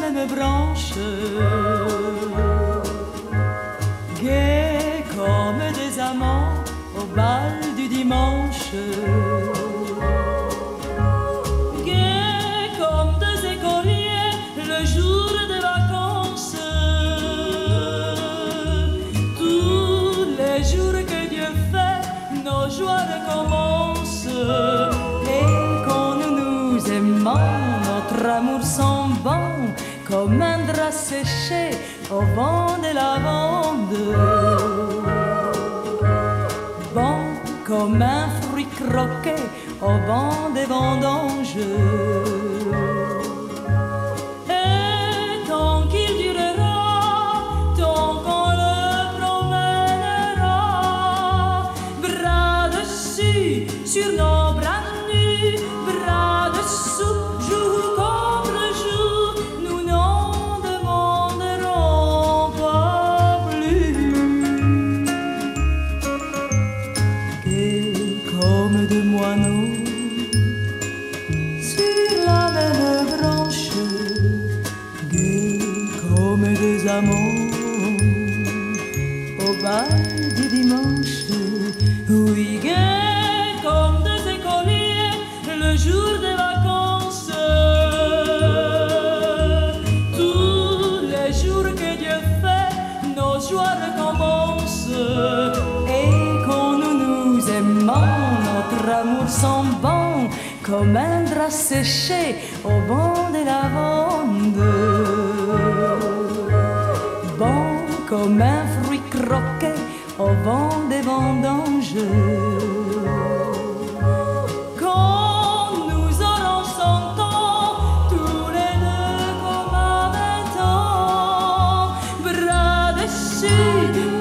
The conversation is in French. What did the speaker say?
même branche. Gai comme des amants au bal du dimanche. Gai comme deux écoliers le jour des vacances. Tous les jours que Dieu fait, nos joies recommencent. Amour sent bon comme un drap séché au vent de lavande. Bon comme un fruit croqué au vent des vendanges. Et tant qu'il durera, tant qu'on le promènera, bras dessus sur nos Deux moineaux sur la même branche, gai comme deux amants au bal du dimanche. Oui, gai comme deux écoliers le jour des vacances. Tous les jours que Dieu fait, nos joies recommencent. L'amour sent bon comme un drap séché au banc de la vende. Bon comme un fruit croqué au banc des vendanges. Quand nous aurons son temps, tous les deux, comme à 20 ans, bras dessus.